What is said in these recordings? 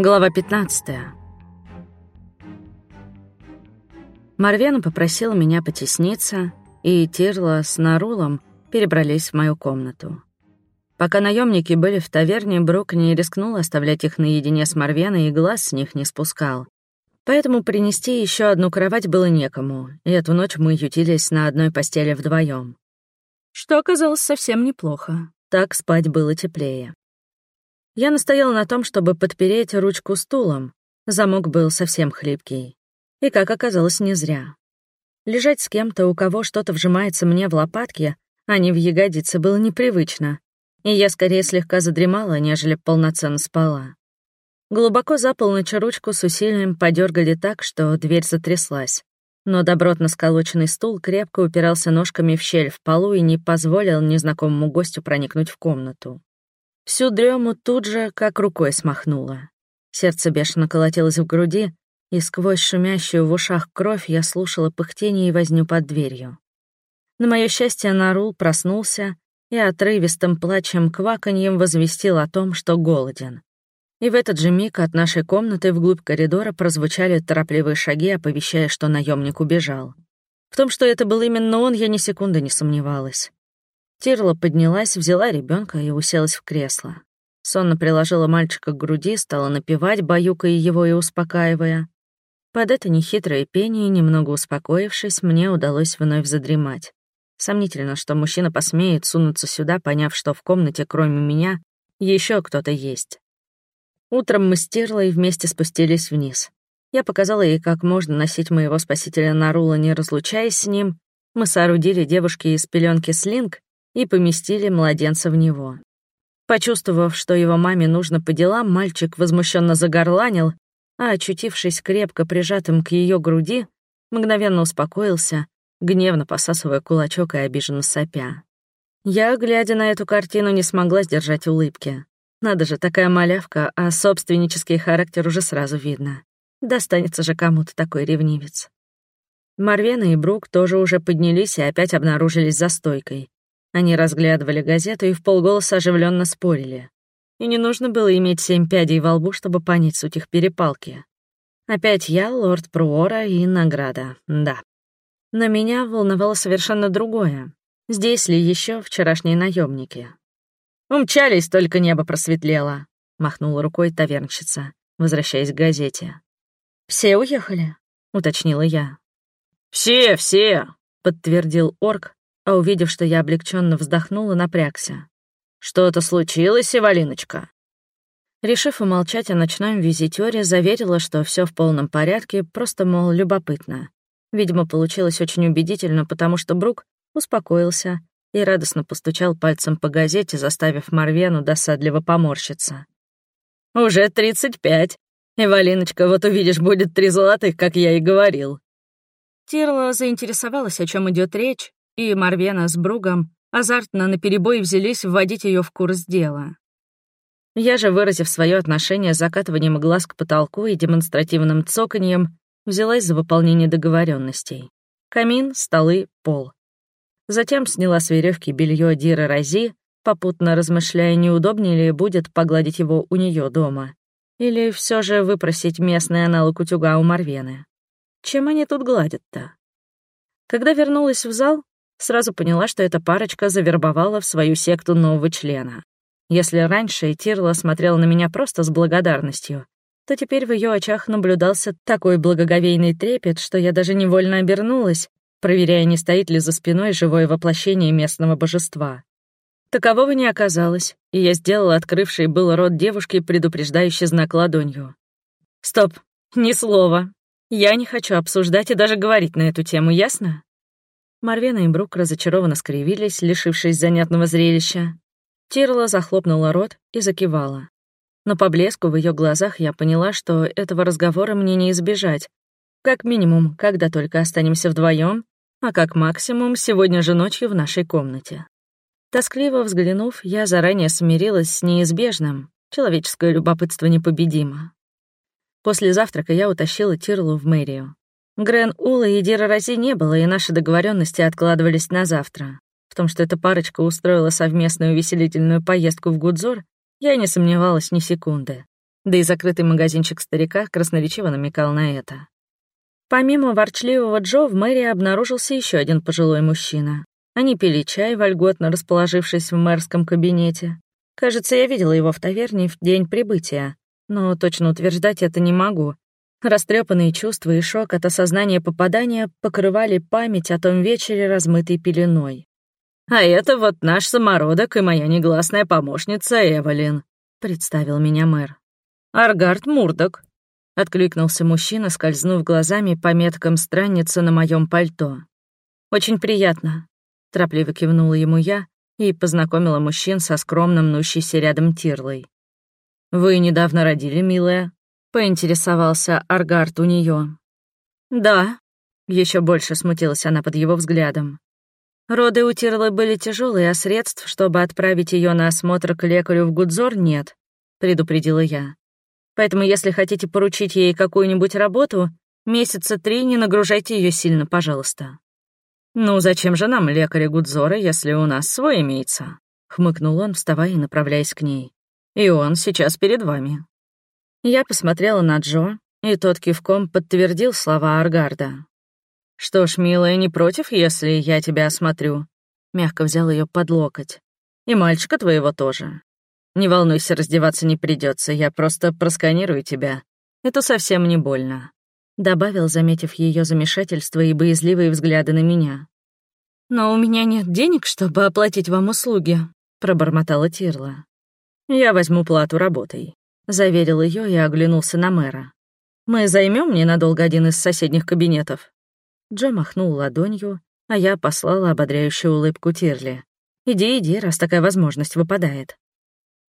Глава 15. Марвена попросила меня потесниться, и Тирла с Нарулом перебрались в мою комнату. Пока наемники были в таверне, Брук не рискнул оставлять их наедине с Марвеной и глаз с них не спускал. Поэтому принести еще одну кровать было некому, и эту ночь мы ютились на одной постели вдвоем. Что оказалось совсем неплохо. Так спать было теплее. Я настоял на том, чтобы подпереть ручку стулом. Замок был совсем хлипкий. И, как оказалось, не зря. Лежать с кем-то, у кого что-то вжимается мне в лопатки, а не в ягодицы, было непривычно. И я скорее слегка задремала, нежели полноценно спала. Глубоко за полночь ручку с усилием подергали так, что дверь затряслась. Но добротно сколоченный стул крепко упирался ножками в щель в полу и не позволил незнакомому гостю проникнуть в комнату. Всю дрему тут же как рукой смахнула. Сердце бешено колотилось в груди, и сквозь шумящую в ушах кровь я слушала пыхтение и возню под дверью. На мое счастье, Нарул проснулся и отрывистым плачем кваканьем возвестил о том, что голоден. И в этот же миг от нашей комнаты вглубь коридора прозвучали торопливые шаги, оповещая, что наемник убежал. В том, что это был именно он, я ни секунды не сомневалась. Тирла поднялась, взяла ребенка и уселась в кресло. Сонно приложила мальчика к груди, стала напевать, баюкая его и успокаивая. Под это нехитрое пение, немного успокоившись, мне удалось вновь задремать. Сомнительно, что мужчина посмеет сунуться сюда, поняв, что в комнате, кроме меня, еще кто-то есть. Утром мы с Тирлой вместе спустились вниз. Я показала ей, как можно носить моего спасителя Нарула, не разлучаясь с ним. Мы соорудили девушке из пеленки слинг и поместили младенца в него. Почувствовав, что его маме нужно по делам, мальчик возмущенно загорланил, а, очутившись крепко прижатым к ее груди, мгновенно успокоился, гневно посасывая кулачок и обиженно сопя. Я, глядя на эту картину, не смогла сдержать улыбки. Надо же, такая малявка, а собственнический характер уже сразу видно. Достанется же кому-то такой ревнивец. Марвена и Брук тоже уже поднялись и опять обнаружились за стойкой. Они разглядывали газету и в полголоса оживленно спорили. И не нужно было иметь семь пядей во лбу, чтобы понять суть их перепалки. Опять я, лорд Пруора и награда, да. Но меня волновало совершенно другое. Здесь ли еще вчерашние наемники? «Умчались, только небо просветлело», — махнула рукой тавернщица, возвращаясь к газете. «Все уехали?» — уточнила я. «Все, все», — подтвердил орк, а увидев, что я облегченно вздохнула, напрягся. «Что-то случилось, Ивалиночка?» Решив умолчать о ночном визитёре, заверила, что все в полном порядке, просто, мол, любопытно. Видимо, получилось очень убедительно, потому что Брук успокоился и радостно постучал пальцем по газете, заставив Марвену досадливо поморщиться. «Уже тридцать пять. Ивалиночка, вот увидишь, будет три золотых, как я и говорил». Тирла заинтересовалась, о чем идет речь, и Марвена с Бругом азартно наперебой взялись вводить ее в курс дела. Я же, выразив свое отношение закатыванием глаз к потолку и демонстративным цоканьем, взялась за выполнение договоренностей. Камин, столы, пол. Затем сняла с веревки белье Дира Рози, попутно размышляя, неудобнее ли будет погладить его у нее дома. Или все же выпросить местный аналог утюга у Марвены. Чем они тут гладят-то? Когда вернулась в зал, Сразу поняла, что эта парочка завербовала в свою секту нового члена. Если раньше Тирла смотрела на меня просто с благодарностью, то теперь в ее очах наблюдался такой благоговейный трепет, что я даже невольно обернулась, проверяя, не стоит ли за спиной живое воплощение местного божества. Такового не оказалось, и я сделала открывший был рот девушки предупреждающий знак ладонью. «Стоп, ни слова. Я не хочу обсуждать и даже говорить на эту тему, ясно?» Марвена и Брук разочарованно скривились, лишившись занятного зрелища. Тирла захлопнула рот и закивала. Но по блеску в ее глазах я поняла, что этого разговора мне не избежать. Как минимум, когда только останемся вдвоем, а как максимум сегодня же ночью в нашей комнате. Тоскливо взглянув, я заранее смирилась с неизбежным. Человеческое любопытство непобедимо. После завтрака я утащила Тирлу в мэрию. Грен Ула и Дира Рози не было, и наши договоренности откладывались на завтра. В том, что эта парочка устроила совместную увеселительную поездку в Гудзор, Я не сомневалась ни секунды. Да и закрытый магазинчик старика красноречиво намекал на это. Помимо ворчливого Джо в мэрии обнаружился еще один пожилой мужчина. Они пили чай, вольготно расположившись в мэрском кабинете. Кажется, я видела его в таверне в день прибытия, но точно утверждать это не могу. Растрепанные чувства и шок от осознания попадания покрывали память о том вечере, размытой пеленой. «А это вот наш самородок и моя негласная помощница Эвелин», — представил меня мэр. «Аргард Мурдок», — откликнулся мужчина, скользнув глазами по меткам странницы на моем пальто. «Очень приятно», — торопливо кивнула ему я и познакомила мужчин со скромным мнущейся рядом Тирлой. «Вы недавно родили, милая?» — поинтересовался Аргард у нее. «Да», — еще больше смутилась она под его взглядом. Роды у Тирлы были тяжелые, а средств, чтобы отправить ее на осмотр к лекарю в Гудзор, нет, предупредила я. Поэтому, если хотите поручить ей какую-нибудь работу, месяца три не нагружайте ее сильно, пожалуйста. Ну, зачем же нам лекаря Гудзора, если у нас свой имеется? хмыкнул он, вставая и направляясь к ней. И он сейчас перед вами. Я посмотрела на Джо, и тот кивком подтвердил слова Аргарда. «Что ж, милая, не против, если я тебя осмотрю?» Мягко взял ее под локоть. «И мальчика твоего тоже. Не волнуйся, раздеваться не придется, я просто просканирую тебя. Это совсем не больно», — добавил, заметив ее замешательство и боязливые взгляды на меня. «Но у меня нет денег, чтобы оплатить вам услуги», — пробормотала Тирла. «Я возьму плату работой», — заверил ее и оглянулся на мэра. «Мы займем ненадолго один из соседних кабинетов?» Джо махнул ладонью, а я послала ободряющую улыбку Тирли. «Иди, иди, раз такая возможность выпадает».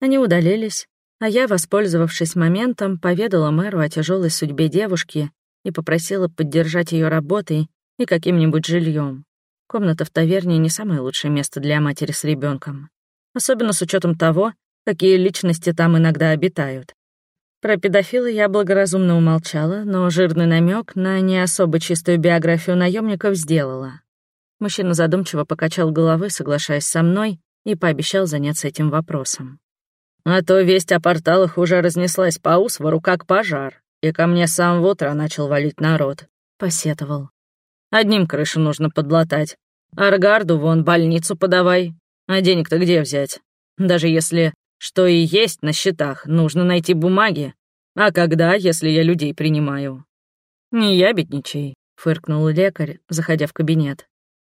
Они удалились, а я, воспользовавшись моментом, поведала мэру о тяжелой судьбе девушки и попросила поддержать ее работой и каким-нибудь жильем. Комната в таверне не самое лучшее место для матери с ребенком, особенно с учетом того, какие личности там иногда обитают. Про педофила я благоразумно умолчала, но жирный намек на не особо чистую биографию наемников сделала. Мужчина задумчиво покачал головой, соглашаясь со мной, и пообещал заняться этим вопросом. А то весть о порталах уже разнеслась по Усвору, как пожар, и ко мне с самого утра начал валить народ. Посетовал. Одним крышу нужно подлатать. Аргарду вон больницу подавай. А денег-то где взять? Даже если что и есть на счетах, нужно найти бумаги. А когда, если я людей принимаю? Не ябедничай, фыркнул лекарь, заходя в кабинет.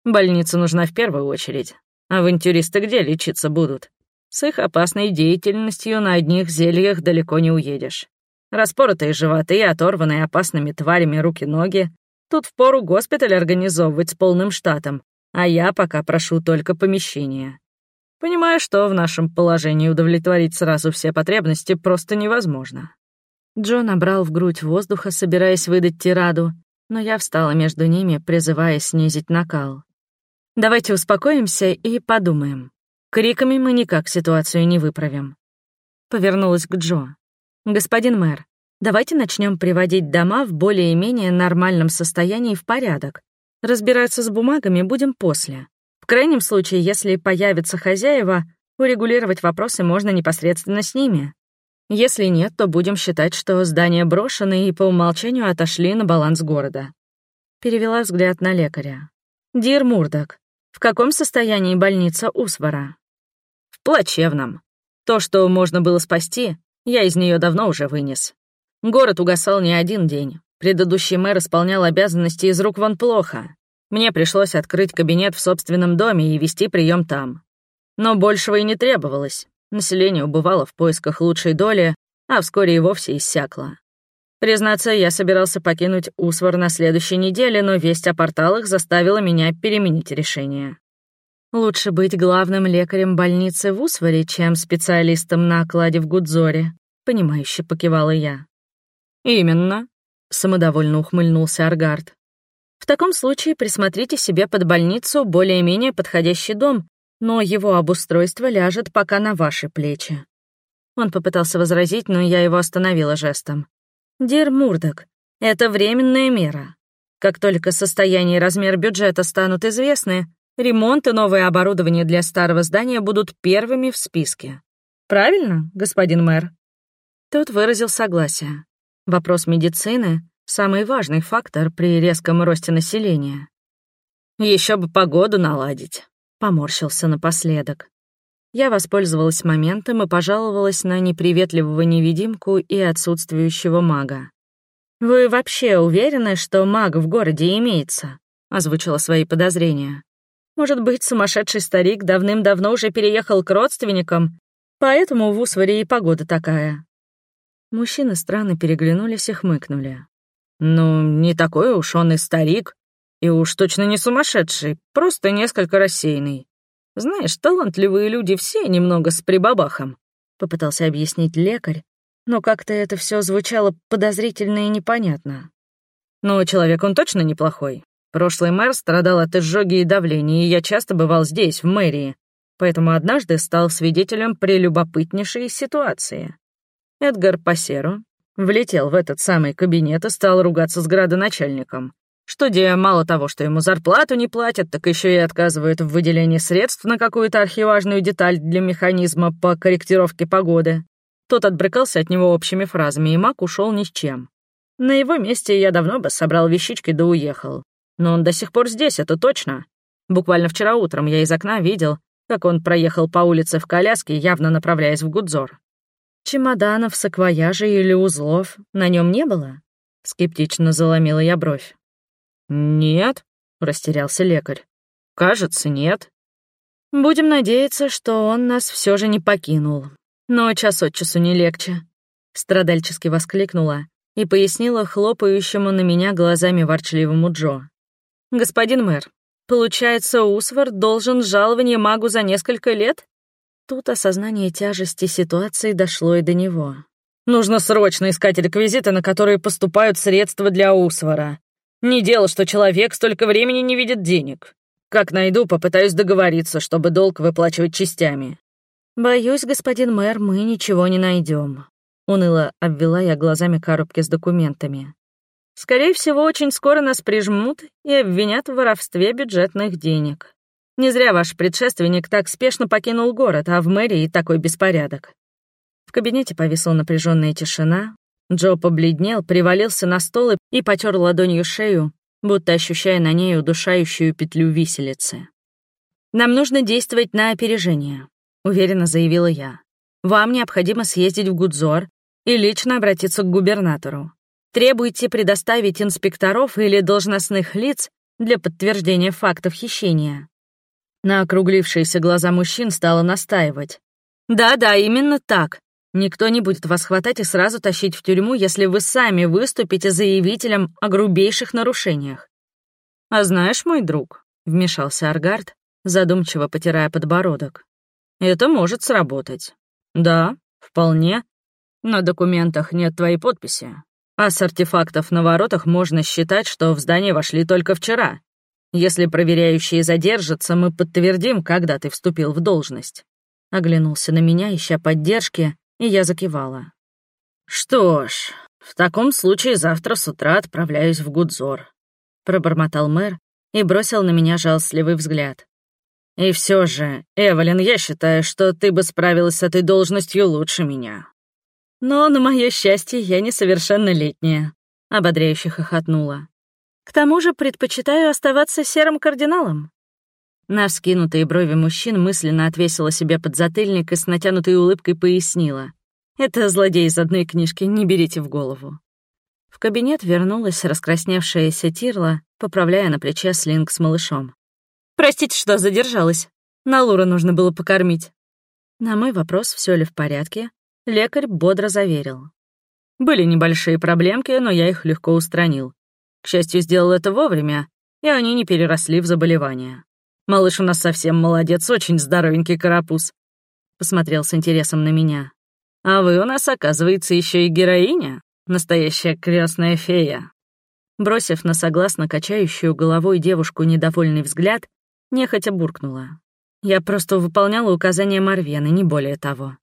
Больница нужна в первую очередь. Авантюристы где лечиться будут? С их опасной деятельностью на одних зельях далеко не уедешь. Распоротые животы, оторванные опасными тварями руки-ноги. Тут впору госпиталь организовывать с полным штатом, а я пока прошу только помещение. Понимаю, что в нашем положении удовлетворить сразу все потребности просто невозможно. Джо набрал в грудь воздуха, собираясь выдать тираду, но я встала между ними, призывая снизить накал. «Давайте успокоимся и подумаем. Криками мы никак ситуацию не выправим». Повернулась к Джо. «Господин мэр, давайте начнем приводить дома в более-менее нормальном состоянии в порядок. Разбираться с бумагами будем после. В крайнем случае, если появятся хозяева, урегулировать вопросы можно непосредственно с ними. Если нет, то будем считать, что здания брошены и по умолчанию отошли на баланс города. Перевела взгляд на лекаря. Дир Мурдок, в каком состоянии больница Усвара? Плачевном. То, что можно было спасти, я из нее давно уже вынес. Город угасал не один день. Предыдущий мэр исполнял обязанности из рук вон плохо. Мне пришлось открыть кабинет в собственном доме и вести прием там. Но большего и не требовалось. Население убывало в поисках лучшей доли, а вскоре и вовсе иссякло. Признаться, я собирался покинуть Усвар на следующей неделе, но весть о порталах заставила меня переменить решение. Лучше быть главным лекарем больницы в Усваре, чем специалистом на окладе в Гудзоре, понимающе покивала я. Именно, самодовольно ухмыльнулся Аргард. В таком случае присмотрите себе под больницу более-менее подходящий дом, но его обустройство ляжет пока на ваши плечи». Он попытался возразить, но я его остановила жестом. «Дир Мурдок, это временная мера. Как только состояние и размер бюджета станут известны, ремонт и новое оборудование для старого здания будут первыми в списке. Правильно, господин мэр?» Тот выразил согласие. Вопрос медицины — самый важный фактор при резком росте населения. Еще бы погоду наладить», — поморщился напоследок. Я воспользовалась моментом и пожаловалась на неприветливого невидимку и отсутствующего мага. «Вы вообще уверены, что маг в городе имеется?» — озвучила свои подозрения. «Может быть, сумасшедший старик давным-давно уже переехал к родственникам, поэтому в Усваре и погода такая». Мужчины странно переглянулись и хмыкнули. «Ну, не такой уж он и старик, и уж точно не сумасшедший, просто несколько рассеянный. Знаешь, талантливые люди все немного с прибабахом», — попытался объяснить лекарь, но как-то это все звучало подозрительно и непонятно. «Но человек он точно неплохой. Прошлый мэр страдал от изжоги и давления, и я часто бывал здесь, в мэрии, поэтому однажды стал свидетелем прелюбопытнейшей ситуации. Эдгар Пассеро влетел в этот самый кабинет и стал ругаться с градоначальником. Что Диа мало того, что ему зарплату не платят, так еще и отказывают в выделении средств на какую-то архиважную деталь для механизма по корректировке погоды. Тот отбрыкался от него общими фразами, и маг ушел ни с чем. На его месте я давно бы собрал вещички да уехал. Но он до сих пор здесь, это точно. Буквально вчера утром я из окна видел, как он проехал по улице в коляске, явно направляясь в Гудзор. Чемоданов, саквояжей или узлов на нем не было? Скептично заломила я бровь. «Нет», — растерялся лекарь. «Кажется, нет». «Будем надеяться, что он нас все же не покинул. Но час от часу не легче», — страдальчески воскликнула и пояснила хлопающему на меня глазами ворчливому Джо. «Господин мэр, получается, Усвар должен жалование магу за несколько лет?» Тут осознание тяжести ситуации дошло и до него. «Нужно срочно искать реквизиты, на которые поступают средства для Усвара. Не дело, что человек столько времени не видит денег. Как найду, попытаюсь договориться, чтобы долг выплачивать частями. Боюсь, господин мэр, мы ничего не найдем. Уныло обвела я глазами коробки с документами. Скорее всего, очень скоро нас прижмут и обвинят в воровстве бюджетных денег. Не зря ваш предшественник так спешно покинул город, а в мэрии такой беспорядок. В кабинете повисла напряженная тишина, Джо побледнел, привалился на стол и потер ладонью шею, будто ощущая на ней удушающую петлю виселицы. «Нам нужно действовать на опережение», — уверенно заявила я. «Вам необходимо съездить в Гудзор и лично обратиться к губернатору. Требуйте предоставить инспекторов или должностных лиц для подтверждения фактов хищения». На округлившиеся глаза мужчин стала настаивать. «Да-да, именно так. Никто не будет вас хватать и сразу тащить в тюрьму, если вы сами выступите заявителем о грубейших нарушениях. «А знаешь, мой друг», — вмешался Аргард, задумчиво потирая подбородок, «это может сработать. Да, вполне. На документах нет твоей подписи, а с артефактов на воротах можно считать, что в здание вошли только вчера. Если проверяющие задержатся, мы подтвердим, когда ты вступил в должность». Оглянулся на меня, ища поддержки, и я закивала. «Что ж, в таком случае завтра с утра отправляюсь в Гудзор», — пробормотал мэр и бросил на меня жалостливый взгляд. «И все же, Эвелин, я считаю, что ты бы справилась с этой должностью лучше меня». «Но, на мое счастье, я несовершеннолетняя», — ободряюще хохотнула. «К тому же предпочитаю оставаться серым кардиналом». На вскинутые брови мужчин мысленно отвесила себе подзатыльник и с натянутой улыбкой пояснила. «Это злодей из одной книжки, не берите в голову». В кабинет вернулась раскрасневшаяся Тирла, поправляя на плече слинг с малышом. «Простите, что задержалась. На Лура нужно было покормить». На мой вопрос, все ли в порядке, лекарь бодро заверил. Были небольшие проблемки, но я их легко устранил. К счастью, сделал это вовремя, и они не переросли в заболевание. Малыш у нас совсем молодец, очень здоровенький карапуз. Посмотрел с интересом на меня. А вы у нас, оказывается, еще и героиня. Настоящая крестная фея. Бросив на согласно качающую головой девушку недовольный взгляд, нехотя буркнула. Я просто выполняла указания Марвены, не более того.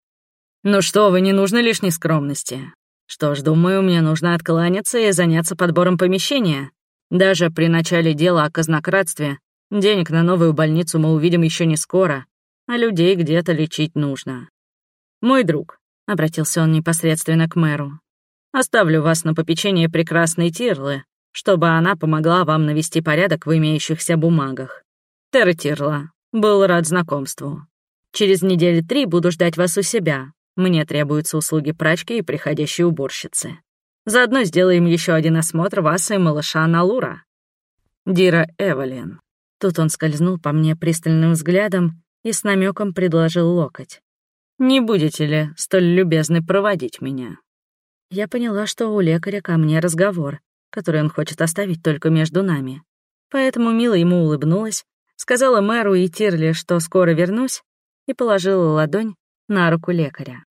«Ну что вы, не нужно лишней скромности. Что ж, думаю, мне нужно откланяться и заняться подбором помещения. Даже при начале дела о казнократстве Денег на новую больницу мы увидим еще не скоро, а людей где-то лечить нужно. «Мой друг», — обратился он непосредственно к мэру, «оставлю вас на попечение прекрасной Тирлы, чтобы она помогла вам навести порядок в имеющихся бумагах. Терра Тирла, был рад знакомству. Через недели три буду ждать вас у себя. Мне требуются услуги прачки и приходящей уборщицы. Заодно сделаем еще один осмотр вас и малыша Налура. Дира Эвелин. Тут он скользнул по мне пристальным взглядом и с намеком предложил локоть. «Не будете ли столь любезны проводить меня?» Я поняла, что у лекаря ко мне разговор, который он хочет оставить только между нами. Поэтому мило ему улыбнулась, сказала мэру и Тирли, что скоро вернусь, и положила ладонь на руку лекаря.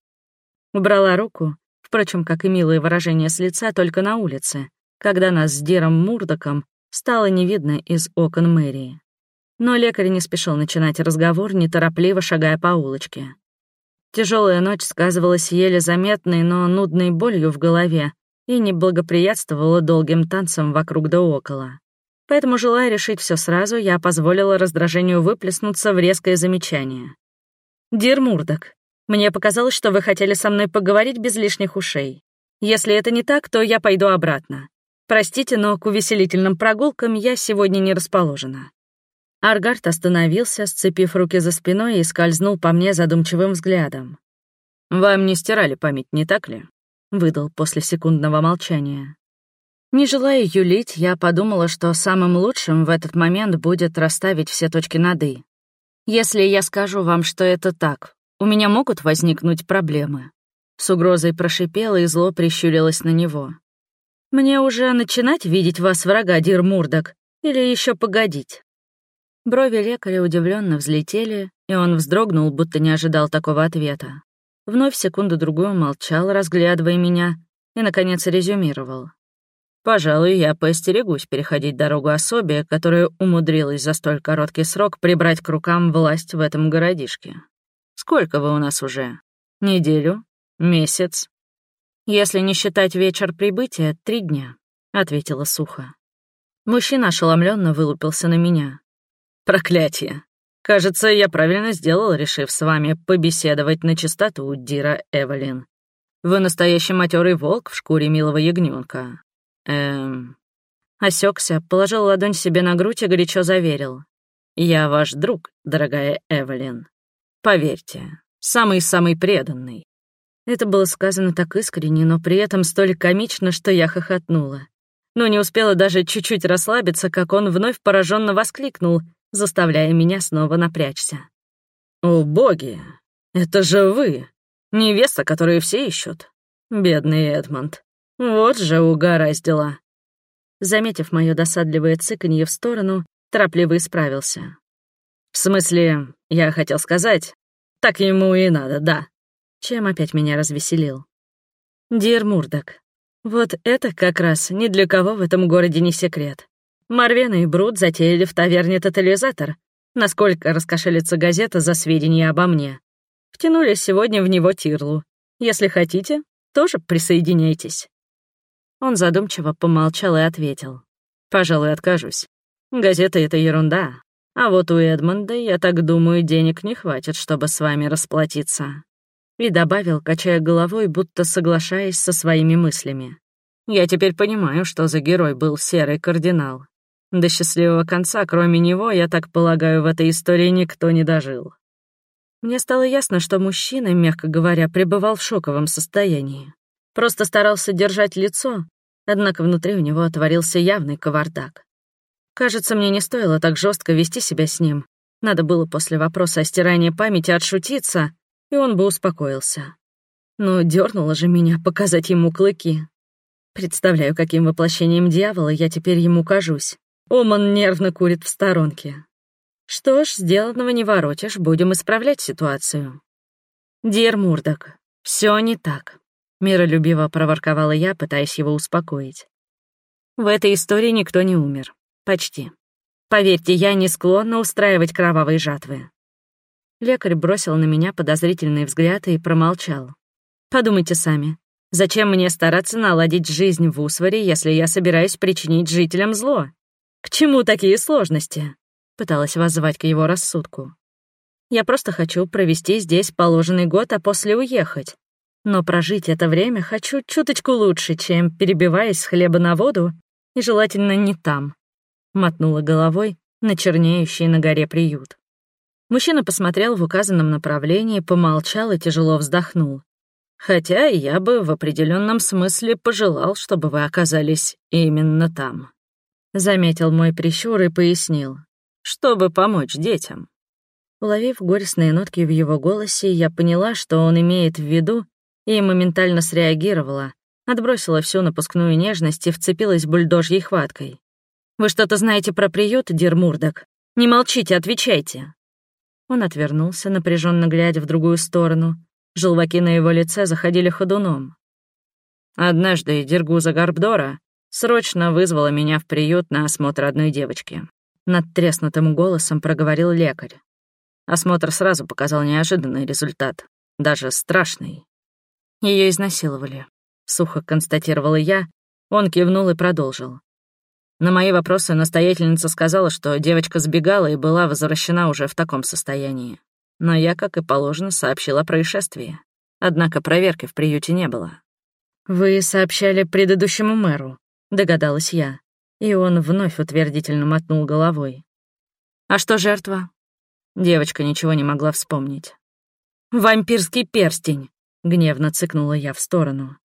Убрала руку, впрочем, как и милое выражение с лица, только на улице, когда нас с Диром Мурдоком стало не видно из окон мэрии. Но лекарь не спешил начинать разговор, неторопливо шагая по улочке. Тяжелая ночь сказывалась еле заметной, но нудной болью в голове и не благоприятствовала долгим танцам вокруг да около. Поэтому, желая решить все сразу, я позволила раздражению выплеснуться в резкое замечание. «Дир Мурдок, мне показалось, что вы хотели со мной поговорить без лишних ушей. Если это не так, то я пойду обратно. Простите, но к увеселительным прогулкам я сегодня не расположена». Аргард остановился, сцепив руки за спиной и скользнул по мне задумчивым взглядом. «Вам не стирали память, не так ли?» — выдал после секундного молчания. Не желая юлить, я подумала, что самым лучшим в этот момент будет расставить все точки над «и». Если я скажу вам, что это так, у меня могут возникнуть проблемы. С угрозой прошипела и зло прищурилась на него. Мне уже начинать видеть вас врага, Дир Мурдок, или еще погодить? Брови лекаря удивленно взлетели, и он вздрогнул, будто не ожидал такого ответа. Вновь секунду-другую молчал, разглядывая меня, и, наконец, резюмировал. Пожалуй, я поостерегусь переходить дорогу особе, которая умудрилась за столь короткий срок прибрать к рукам власть в этом городишке. Сколько вы у нас уже? Неделю? Месяц? Если не считать вечер прибытия, три дня, — ответила сухо. Мужчина ошеломленно вылупился на меня. Проклятие. Кажется, я правильно сделал, решив с вами побеседовать на чистоту, Дира Эвелин. Вы настоящий матерый волк в шкуре милого ягненка. Эм... Осекся, положил ладонь себе на грудь и горячо заверил. «Я ваш друг, дорогая Эвелин. Поверьте, самый-самый преданный». Это было сказано так искренне, но при этом столь комично, что я хохотнула. Но не успела даже чуть-чуть расслабиться, как он вновь пораженно воскликнул, заставляя меня снова напрячься. «О, боги! Это же вы! Невеста, которую все ищут! Бедный Эдмонд! Вот же угораздило. Заметив мое досадливое цыканье в сторону, торопливо исправился. В смысле, я хотел сказать, так ему и надо, да. Чем опять меня развеселил. Дир Мурдок, вот это как раз ни для кого в этом городе не секрет. Марвена и Брут затеяли в таверне тотализатор, насколько раскошелится газета за сведения обо мне. Втянули сегодня в него Тирлу. Если хотите, тоже присоединяйтесь. Он задумчиво помолчал и ответил. «Пожалуй, откажусь. Газета — это ерунда. А вот у Эдмонда, я так думаю, денег не хватит, чтобы с вами расплатиться». И добавил, качая головой, будто соглашаясь со своими мыслями. «Я теперь понимаю, что за герой был серый кардинал. До счастливого конца, кроме него, я так полагаю, в этой истории никто не дожил». Мне стало ясно, что мужчина, мягко говоря, пребывал в шоковом состоянии. Просто старался держать лицо, однако внутри у него отворился явный кавардак. Кажется, мне не стоило так жестко вести себя с ним. Надо было после вопроса о стирании памяти отшутиться, и он бы успокоился. Но дернуло же меня показать ему клыки. Представляю, каким воплощением дьявола я теперь ему кажусь. Оман нервно курит в сторонке. Что ж, сделанного не воротишь, будем исправлять ситуацию. Дир Мурдок, все не так. Миролюбиво проворковала я, пытаясь его успокоить. В этой истории никто не умер. Почти. Поверьте, я не склонна устраивать кровавые жатвы. Лекарь бросил на меня подозрительный взгляд и промолчал. Подумайте сами. Зачем мне стараться наладить жизнь в Усваре, если я собираюсь причинить жителям зло? К чему такие сложности? Пыталась воззвать к его рассудку. Я просто хочу провести здесь положенный год, а после уехать. Но прожить это время хочу чуточку лучше, чем перебиваясь с хлеба на воду, и желательно не там. Мотнула головой на чернеющий на горе приют. Мужчина посмотрел в указанном направлении, помолчал и тяжело вздохнул. Хотя я бы в определенном смысле пожелал, чтобы вы оказались именно там. Заметил мой прищур и пояснил. Чтобы помочь детям. Уловив горестные нотки в его голосе, я поняла, что он имеет в виду, и моментально среагировала, отбросила всю напускную нежность и вцепилась бульдожьей хваткой. «Вы что-то знаете про приют, Дир Мурдок? Не молчите, отвечайте!» Он отвернулся, напряженно глядя в другую сторону, Желваки на его лице заходили ходуном. Однажды Дергуза Гарбдора срочно вызвала меня в приют на осмотр одной девочки. Над треснутым голосом проговорил лекарь. Осмотр сразу показал неожиданный результат, даже страшный. Ее изнасиловали. Сухо констатировала я, он кивнул и продолжил. На мои вопросы настоятельница сказала, что девочка сбегала и была возвращена уже в таком состоянии но я, как и положено, сообщил о происшествии. Однако проверки в приюте не было. «Вы сообщали предыдущему мэру», — догадалась я, и он вновь утвердительно мотнул головой. «А что жертва?» Девочка ничего не могла вспомнить. «Вампирский перстень!» — гневно цыкнула я в сторону.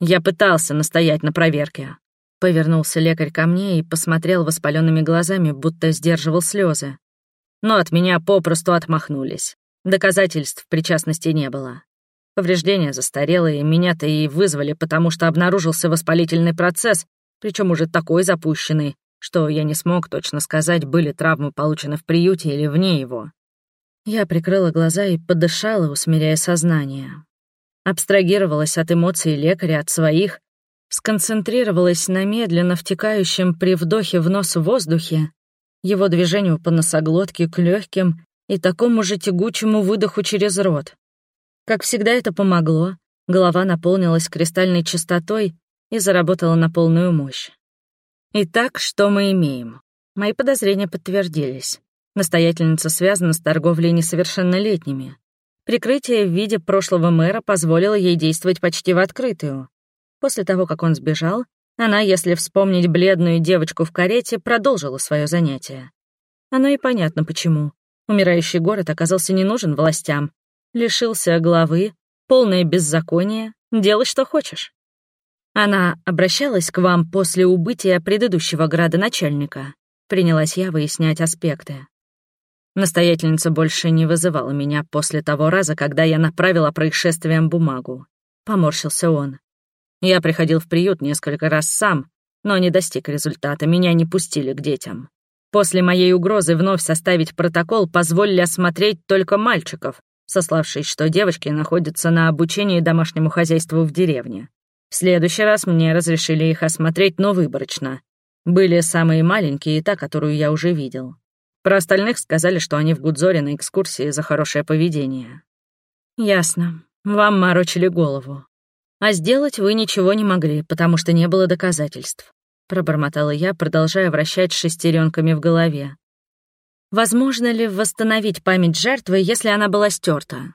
«Я пытался настоять на проверке». Повернулся лекарь ко мне и посмотрел воспаленными глазами, будто сдерживал слезы но от меня попросту отмахнулись. Доказательств причастности не было. Повреждения застарелые, меня-то и вызвали, потому что обнаружился воспалительный процесс, причем уже такой запущенный, что я не смог точно сказать, были травмы получены в приюте или вне его. Я прикрыла глаза и подышала, усмиряя сознание. Абстрагировалась от эмоций лекаря, от своих, сконцентрировалась на медленно втекающем при вдохе в нос воздухе его движению по носоглотке к легким и такому же тягучему выдоху через рот. Как всегда это помогло, голова наполнилась кристальной чистотой и заработала на полную мощь. Итак, что мы имеем? Мои подозрения подтвердились. Настоятельница связана с торговлей несовершеннолетними. Прикрытие в виде прошлого мэра позволило ей действовать почти в открытую. После того, как он сбежал, она, если вспомнить бледную девочку в карете, продолжила свое занятие. Оно и понятно почему. Умирающий город оказался не нужен властям. Лишился главы, полное беззаконие, делай, что хочешь. Она обращалась к вам после убытия предыдущего градоначальника. Принялась я выяснять аспекты. Настоятельница больше не вызывала меня после того раза, когда я направила происшествием бумагу. Поморщился он. Я приходил в приют несколько раз сам, но не достиг результата, меня не пустили к детям. После моей угрозы вновь составить протокол позволили осмотреть только мальчиков, сославшись, что девочки находятся на обучении домашнему хозяйству в деревне. В следующий раз мне разрешили их осмотреть, но выборочно. Были самые маленькие и та, которую я уже видел. Про остальных сказали, что они в Гудзоре на экскурсии за хорошее поведение. Ясно. Вам морочили голову. А сделать вы ничего не могли, потому что не было доказательств. Пробормотала я, продолжая вращать шестеренками в голове. Возможно ли восстановить память жертвы, если она была стерта?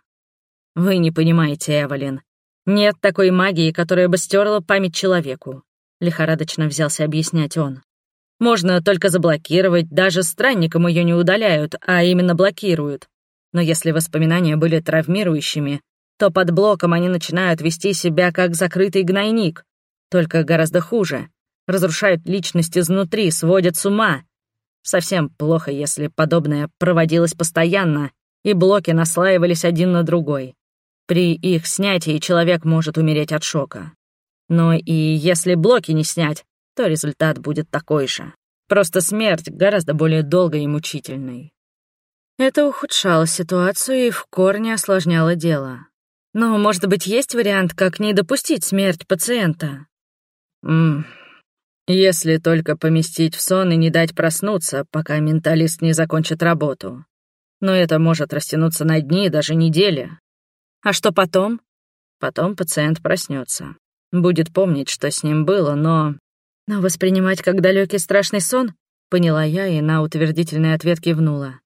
Вы не понимаете, Эвелин. Нет такой магии, которая бы стерла память человеку. Лихорадочно взялся объяснять он. Можно только заблокировать, даже странникам ее не удаляют, а именно блокируют. Но если воспоминания были травмирующими, то под блоком они начинают вести себя как закрытый гнойник, только гораздо хуже. Разрушают личность изнутри, сводят с ума. Совсем плохо, если подобное проводилось постоянно, и блоки наслаивались один на другой. При их снятии человек может умереть от шока. Но и если блоки не снять, то результат будет такой же. Просто смерть гораздо более долгой и мучительной. Это ухудшало ситуацию и в корне осложняло дело. Но, может быть, есть вариант, как не допустить смерть пациента? Ммм, если только поместить в сон и не дать проснуться, пока менталист не закончит работу. Но это может растянуться на дни, даже недели. А что потом? Потом пациент проснется. Будет помнить, что с ним было, но... Но воспринимать как далекий страшный сон? Поняла я и на утвердительный ответ кивнула.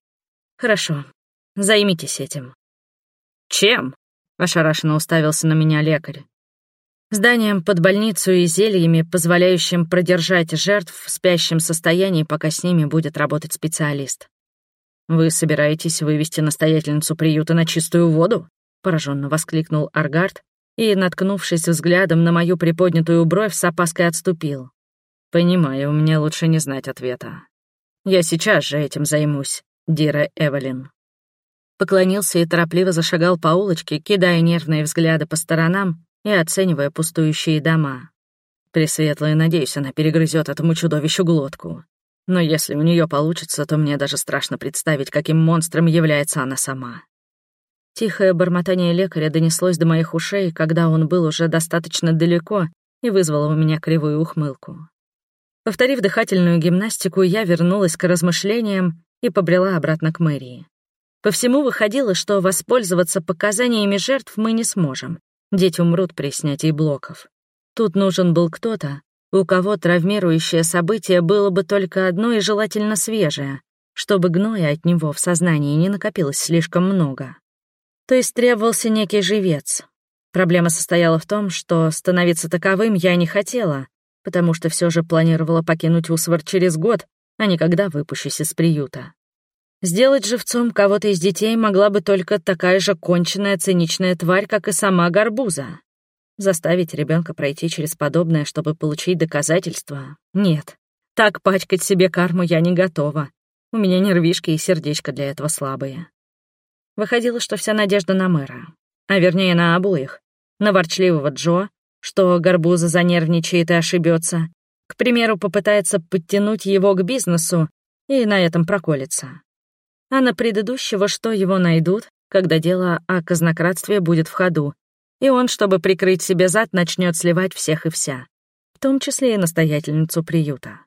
Хорошо. займитесь этим». «Чем?» — ошарашенно уставился на меня лекарь. «Зданием под больницу и зельями, позволяющим продержать жертв в спящем состоянии, пока с ними будет работать специалист». «Вы собираетесь вывести настоятельницу приюта на чистую воду?» — пораженно воскликнул Аргард и, наткнувшись взглядом на мою приподнятую бровь, с опаской отступил. «Понимаю, мне лучше не знать ответа. Я сейчас же этим займусь, Дира Эвелин». Поклонился и торопливо зашагал по улочке, кидая нервные взгляды по сторонам и оценивая пустующие дома. Пресветлая, надеюсь, она перегрызет этому чудовищу глотку. Но если у нее получится, то мне даже страшно представить, каким монстром является она сама. Тихое бормотание лекаря донеслось до моих ушей, когда он был уже достаточно далеко и вызвало у меня кривую ухмылку. Повторив дыхательную гимнастику, я вернулась к размышлениям и побрела обратно к мэрии. По всему выходило, что воспользоваться показаниями жертв мы не сможем. Дети умрут при снятии блоков. Тут нужен был кто-то, у кого травмирующее событие было бы только одно и желательно свежее, чтобы гноя от него в сознании не накопилось слишком много. То есть требовался некий живец. Проблема состояла в том, что становиться таковым я не хотела, потому что все же планировала покинуть Усвар через год, а не когда выпущусь из приюта. Сделать живцом кого-то из детей могла бы только такая же конченная циничная тварь, как и сама Горбуза. Заставить ребенка пройти через подобное, чтобы получить доказательства? Нет. Так пачкать себе карму я не готова. У меня нервишки и сердечко для этого слабые. Выходило, что вся надежда на мэра. А вернее, на обоих. На ворчливого Джо, что Горбуза занервничает и ошибется. К примеру, попытается подтянуть его к бизнесу и на этом проколется. А на предыдущего, что его найдут, когда дело о казнократстве будет в ходу, и он, чтобы прикрыть себе зад, начнет сливать всех и вся, в том числе и настоятельницу приюта.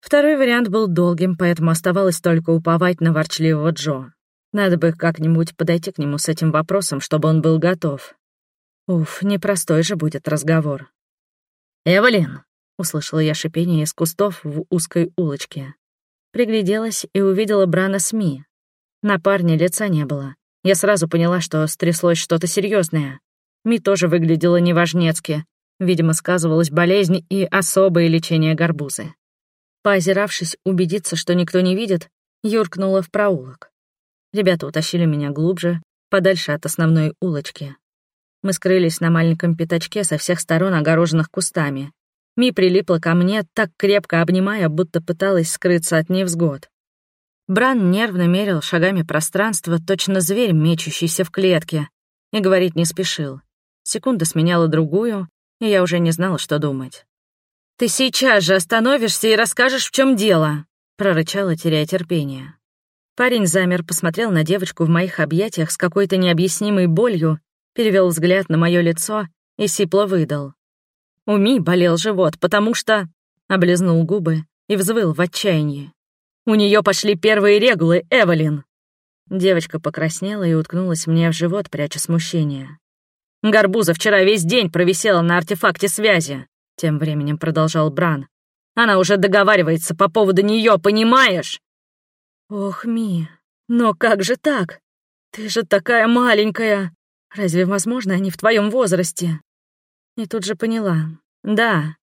Второй вариант был долгим, поэтому оставалось только уповать на ворчливого Джо. Надо бы как-нибудь подойти к нему с этим вопросом, чтобы он был готов. Уф, непростой же будет разговор. «Эвелин!» — услышала я шипение из кустов в узкой улочке. Пригляделась и увидела Брана СМИ. На парне лица не было, я сразу поняла, что стряслось что-то серьезное. Ми тоже выглядела неважнецки. Видимо, сказывалась болезнь и особое лечение горбузы. Поозиравшись, убедиться, что никто не видит, юркнула в проулок. Ребята утащили меня глубже, подальше от основной улочки. Мы скрылись на маленьком пятачке со всех сторон, огороженных кустами. Ми прилипла ко мне, так крепко обнимая, будто пыталась скрыться от невзгод. Бран нервно мерил шагами пространство, точно зверь, мечущийся в клетке, и говорить не спешил. Секунда сменяла другую, и я уже не знала, что думать. «Ты сейчас же остановишься и расскажешь, в чем дело!» — прорычала, теряя терпение. Парень замер, посмотрел на девочку в моих объятиях с какой-то необъяснимой болью, перевел взгляд на мое лицо и сипло выдал. У Ми болел живот, потому что... Облизнул губы и взвыл в отчаянии. У нее пошли первые регулы, Эвелин!» Девочка покраснела и уткнулась мне в живот, пряча смущение. «Горбуза вчера весь день провисела на артефакте связи», — тем временем продолжал Бран. «Она уже договаривается по поводу нее, понимаешь?» «Ох, Ми, но как же так? Ты же такая маленькая! Разве возможно они в твоем возрасте?» И тут же поняла. «Да,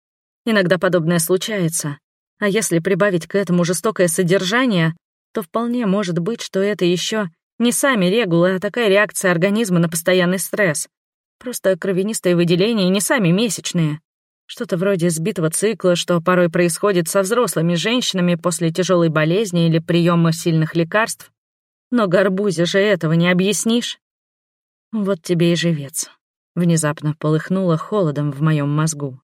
иногда подобное случается. А если прибавить к этому жестокое содержание, то вполне может быть, что это еще не сами регулы, а такая реакция организма на постоянный стресс. Просто кровянистые выделения не сами месячные. Что-то вроде сбитого цикла, что порой происходит со взрослыми женщинами после тяжелой болезни или приема сильных лекарств. Но горбузе же этого не объяснишь. Вот тебе и живец. Внезапно полыхнуло холодом в моем мозгу.